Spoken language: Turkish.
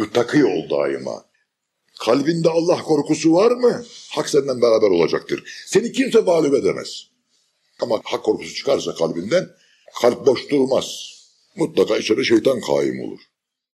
Müttaki ol daima. Kalbinde Allah korkusu var mı? Hak senden beraber olacaktır. Seni kimse mağlup edemez. Ama hak korkusu çıkarsa kalbinden kalp boş durmaz. Mutlaka içeri şeytan kaim olur.